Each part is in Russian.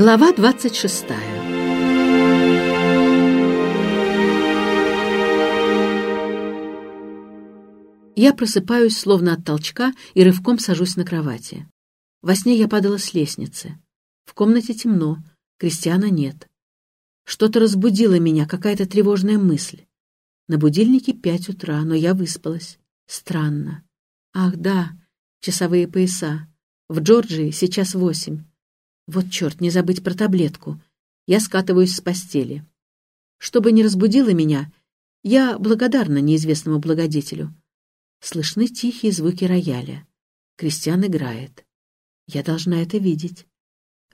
Глава 26 Я просыпаюсь, словно от толчка, и рывком сажусь на кровати. Во сне я падала с лестницы. В комнате темно, Кристиана нет. Что-то разбудило меня, какая-то тревожная мысль. На будильнике пять утра, но я выспалась. Странно. Ах, да, часовые пояса. В Джорджии сейчас восемь. Вот черт, не забыть про таблетку. Я скатываюсь с постели. Чтобы не разбудило меня, я благодарна неизвестному благодетелю. Слышны тихие звуки рояля. Кристиан играет. Я должна это видеть.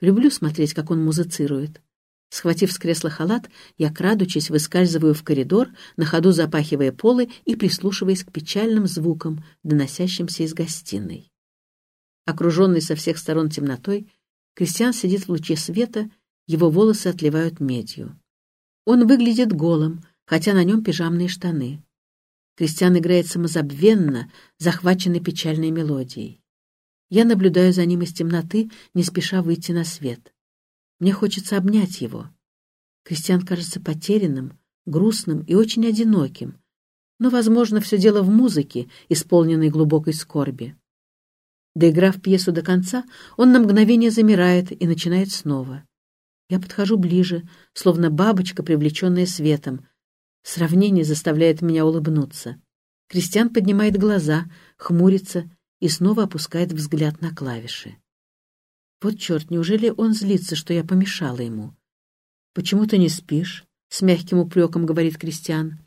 Люблю смотреть, как он музыцирует. Схватив с кресла халат, я, крадучись, выскальзываю в коридор, на ходу запахивая полы и прислушиваясь к печальным звукам, доносящимся из гостиной. Окруженный со всех сторон темнотой, Кристиан сидит в луче света, его волосы отливают медью. Он выглядит голым, хотя на нем пижамные штаны. Кристиан играет самозабвенно, захваченный печальной мелодией. Я наблюдаю за ним из темноты, не спеша выйти на свет. Мне хочется обнять его. Кристиан кажется потерянным, грустным и очень одиноким. Но, возможно, все дело в музыке, исполненной глубокой скорби. Доиграв пьесу до конца, он на мгновение замирает и начинает снова. Я подхожу ближе, словно бабочка, привлеченная светом. Сравнение заставляет меня улыбнуться. Кристиан поднимает глаза, хмурится и снова опускает взгляд на клавиши. Вот черт, неужели он злится, что я помешала ему? «Почему ты не спишь?» — с мягким упреком говорит Кристиан.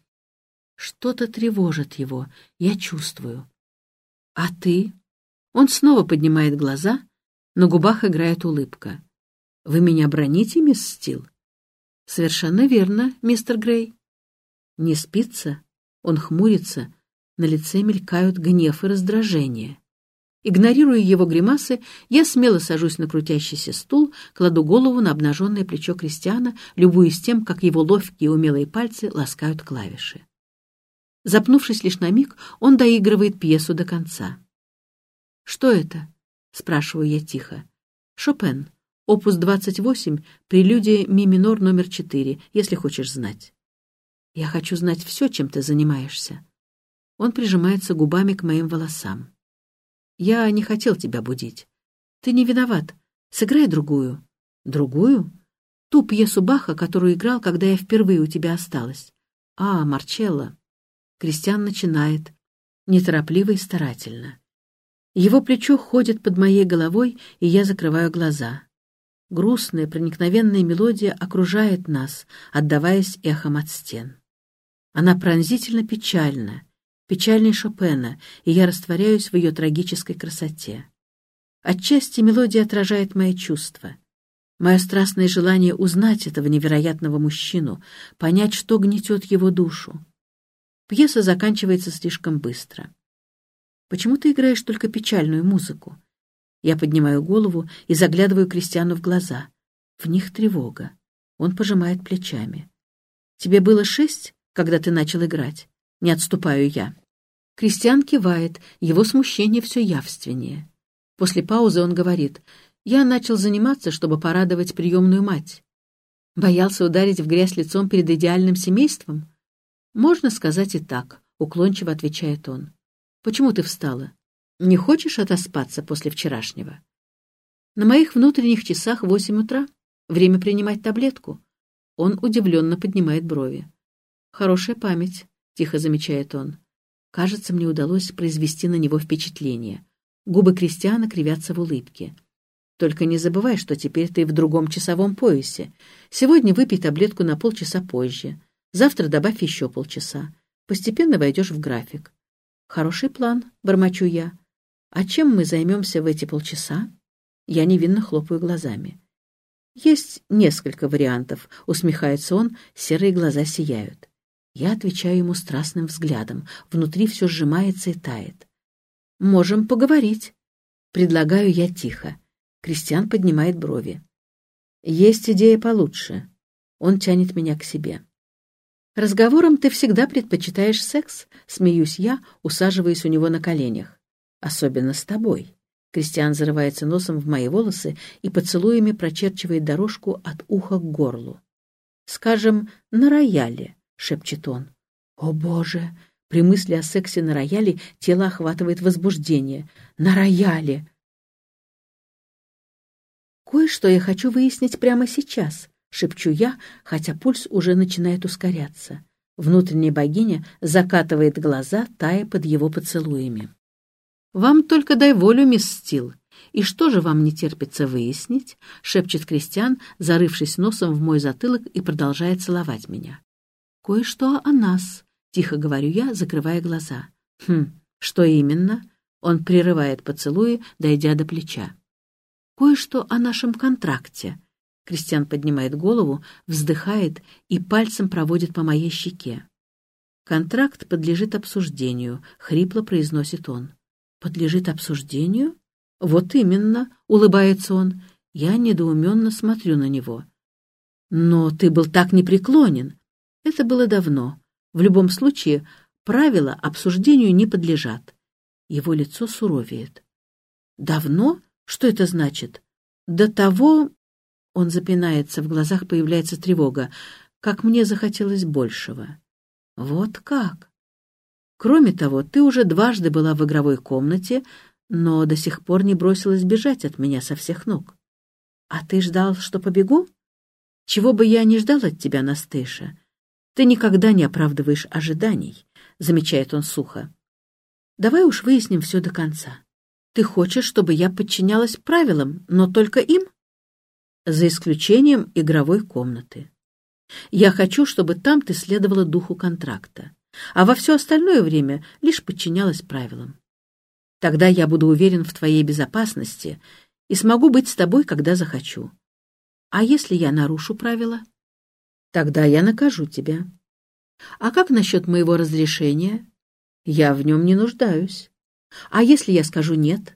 Что-то тревожит его, я чувствую. «А ты?» Он снова поднимает глаза, на губах играет улыбка. «Вы меня броните, мисс Стил?» «Совершенно верно, мистер Грей». «Не спится?» Он хмурится, на лице мелькают гнев и раздражение. Игнорируя его гримасы, я смело сажусь на крутящийся стул, кладу голову на обнаженное плечо Кристиана, любуясь тем, как его ловкие и умелые пальцы ласкают клавиши. Запнувшись лишь на миг, он доигрывает пьесу до конца. «Что это?» — спрашиваю я тихо. «Шопен. Опус 28, прелюдия ми минор номер 4, если хочешь знать». «Я хочу знать все, чем ты занимаешься». Он прижимается губами к моим волосам. Я не хотел тебя будить. Ты не виноват. Сыграй другую. Другую? Ту пьесу Баха, которую играл, когда я впервые у тебя осталась. А, Марчелло. Кристиан начинает. Неторопливо и старательно. Его плечо ходит под моей головой, и я закрываю глаза. Грустная, проникновенная мелодия окружает нас, отдаваясь эхом от стен. Она пронзительно печальна, печальней Шопена, и я растворяюсь в ее трагической красоте. Отчасти мелодия отражает мои чувства. Мое страстное желание узнать этого невероятного мужчину, понять, что гнетет его душу. Пьеса заканчивается слишком быстро. «Почему ты играешь только печальную музыку?» Я поднимаю голову и заглядываю Кристиану в глаза. В них тревога. Он пожимает плечами. «Тебе было шесть, когда ты начал играть?» Не отступаю я. Кристиан кивает, его смущение все явственнее. После паузы он говорит, «Я начал заниматься, чтобы порадовать приемную мать. Боялся ударить в грязь лицом перед идеальным семейством?» «Можно сказать и так», — уклончиво отвечает он. «Почему ты встала? Не хочешь отоспаться после вчерашнего?» «На моих внутренних часах восемь утра. Время принимать таблетку». Он удивленно поднимает брови. «Хорошая память тихо замечает он. Кажется, мне удалось произвести на него впечатление. Губы Кристиана кривятся в улыбке. Только не забывай, что теперь ты в другом часовом поясе. Сегодня выпей таблетку на полчаса позже. Завтра добавь еще полчаса. Постепенно войдешь в график. Хороший план, бормочу я. А чем мы займемся в эти полчаса? Я невинно хлопаю глазами. Есть несколько вариантов, усмехается он, серые глаза сияют. Я отвечаю ему страстным взглядом. Внутри все сжимается и тает. «Можем поговорить». Предлагаю я тихо. Кристиан поднимает брови. «Есть идея получше». Он тянет меня к себе. «Разговором ты всегда предпочитаешь секс», — смеюсь я, усаживаясь у него на коленях. «Особенно с тобой. Кристиан зарывается носом в мои волосы и поцелуями прочерчивает дорожку от уха к горлу. «Скажем, на рояле», — шепчет он. «О, Боже!» При мысли о сексе на рояле тело охватывает возбуждение. «На рояле!» «Кое-что я хочу выяснить прямо сейчас», — шепчу я, хотя пульс уже начинает ускоряться. Внутренняя богиня закатывает глаза, тая под его поцелуями. «Вам только дай волю, мисс Стил. И что же вам не терпится выяснить?» — шепчет Кристиан, зарывшись носом в мой затылок и продолжая целовать меня. «Кое-что о нас», — тихо говорю я, закрывая глаза. «Хм, что именно?» Он прерывает поцелуи, дойдя до плеча. «Кое-что о нашем контракте». Кристиан поднимает голову, вздыхает и пальцем проводит по моей щеке. «Контракт подлежит обсуждению», — хрипло произносит он подлежит обсуждению? Вот именно, улыбается он. Я недоуменно смотрю на него. Но ты был так непреклонен. Это было давно. В любом случае, правила обсуждению не подлежат. Его лицо суровеет. Давно? Что это значит? До того... Он запинается, в глазах появляется тревога. Как мне захотелось большего. Вот как? Кроме того, ты уже дважды была в игровой комнате, но до сих пор не бросилась бежать от меня со всех ног. А ты ждал, что побегу? Чего бы я не ждал от тебя, Настыша? Ты никогда не оправдываешь ожиданий, — замечает он сухо. Давай уж выясним все до конца. Ты хочешь, чтобы я подчинялась правилам, но только им? За исключением игровой комнаты. Я хочу, чтобы там ты следовала духу контракта а во все остальное время лишь подчинялась правилам. Тогда я буду уверен в твоей безопасности и смогу быть с тобой, когда захочу. А если я нарушу правила? Тогда я накажу тебя. А как насчет моего разрешения? Я в нем не нуждаюсь. А если я скажу «нет»?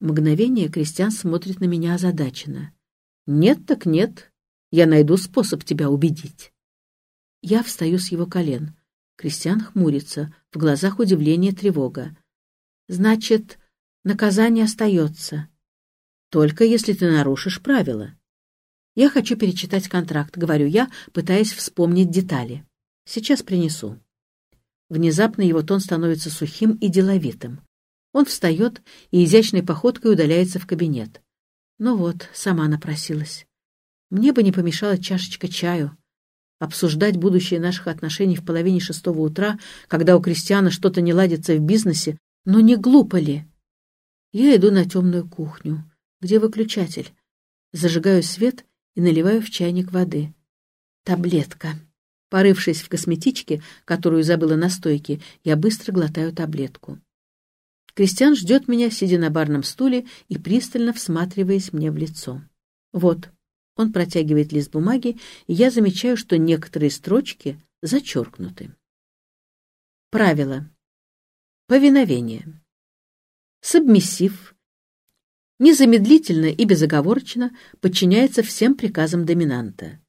Мгновение Кристиан смотрит на меня озадаченно. «Нет так нет. Я найду способ тебя убедить». Я встаю с его колен. Кристиан хмурится, в глазах удивление и тревога. «Значит, наказание остается. Только если ты нарушишь правила. Я хочу перечитать контракт, говорю я, пытаясь вспомнить детали. Сейчас принесу». Внезапно его тон становится сухим и деловитым. Он встает и изящной походкой удаляется в кабинет. Ну вот, сама напросилась. Мне бы не помешала чашечка чаю обсуждать будущее наших отношений в половине шестого утра, когда у Кристиана что-то не ладится в бизнесе, но не глупо ли? Я иду на темную кухню. Где выключатель? Зажигаю свет и наливаю в чайник воды. Таблетка. Порывшись в косметичке, которую забыла на стойке, я быстро глотаю таблетку. Кристиан ждет меня, сидя на барном стуле и пристально всматриваясь мне в лицо. Вот, он протягивает лист бумаги, и я замечаю, что некоторые строчки зачеркнуты. Правило. Повиновение. Сабмиссив незамедлительно и безоговорочно подчиняется всем приказам доминанта.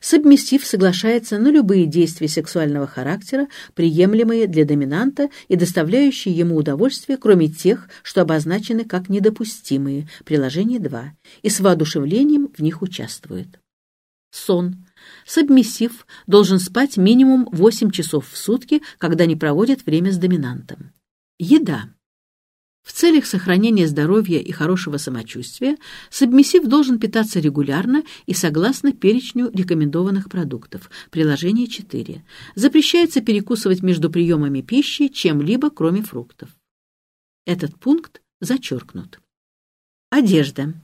Сабмиссив соглашается на любые действия сексуального характера, приемлемые для доминанта и доставляющие ему удовольствие, кроме тех, что обозначены как недопустимые, приложение 2, и с воодушевлением в них участвует. Сон. Сабмиссив должен спать минимум 8 часов в сутки, когда не проводит время с доминантом. Еда. В целях сохранения здоровья и хорошего самочувствия сабмиссив должен питаться регулярно и согласно перечню рекомендованных продуктов. Приложение 4. Запрещается перекусывать между приемами пищи чем-либо, кроме фруктов. Этот пункт зачеркнут. Одежда.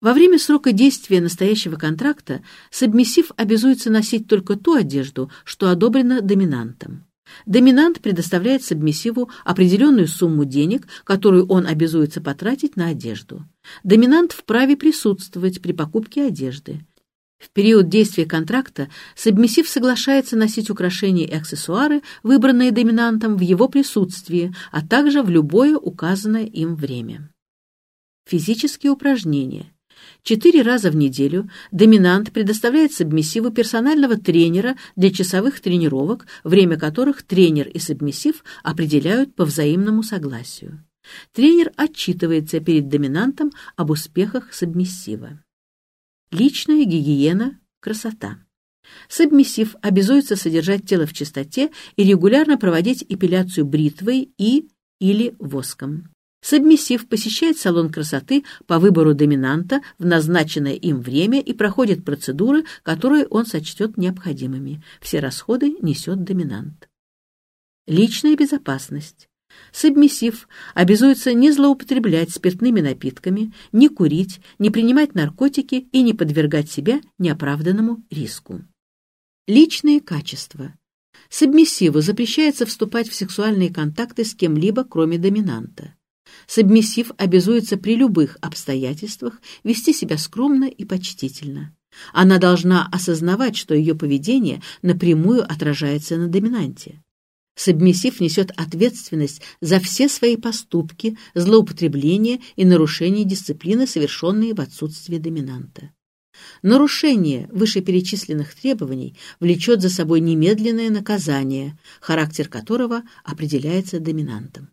Во время срока действия настоящего контракта сабмиссив обязуется носить только ту одежду, что одобрена доминантом. Доминант предоставляет сабмиссиву определенную сумму денег, которую он обязуется потратить на одежду. Доминант вправе присутствовать при покупке одежды. В период действия контракта сабмиссив соглашается носить украшения и аксессуары, выбранные доминантом в его присутствии, а также в любое указанное им время. Физические упражнения – Четыре раза в неделю доминант предоставляет сабмиссиву персонального тренера для часовых тренировок, время которых тренер и сабмиссив определяют по взаимному согласию. Тренер отчитывается перед доминантом об успехах сабмиссива. Личная гигиена, красота. Сабмиссив обязуется содержать тело в чистоте и регулярно проводить эпиляцию бритвой и или воском. Сабмиссив посещает салон красоты по выбору доминанта в назначенное им время и проходит процедуры, которые он сочтет необходимыми. Все расходы несет доминант. Личная безопасность. Сабмиссив обязуется не злоупотреблять спиртными напитками, не курить, не принимать наркотики и не подвергать себя неоправданному риску. Личные качества. Сабмиссиву запрещается вступать в сексуальные контакты с кем-либо, кроме доминанта. Сабмиссив обязуется при любых обстоятельствах вести себя скромно и почтительно. Она должна осознавать, что ее поведение напрямую отражается на доминанте. Сабмиссив несет ответственность за все свои поступки, злоупотребления и нарушения дисциплины, совершенные в отсутствие доминанта. Нарушение вышеперечисленных требований влечет за собой немедленное наказание, характер которого определяется доминантом.